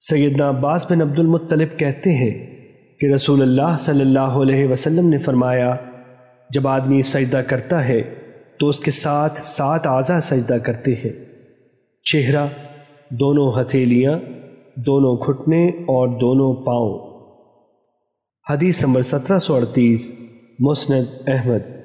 سیدنا عباس بن عبد المطلب کہتے ہیں کہ رسول اللہ صلی اللہ علیہ وسلم نے فرمایا، جب آدمی سجدہ کرتا ہے تو اس کے ساتھ سات اعضا سجدہ کرتے ہیں۔ چہرہ، دونوں ہتھیلیاں، دونوں گھٹنے اور دونوں پاؤں۔ حدیث نمبر سترہ سو اڑتیس، مسند احمد۔